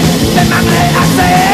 Demandé accès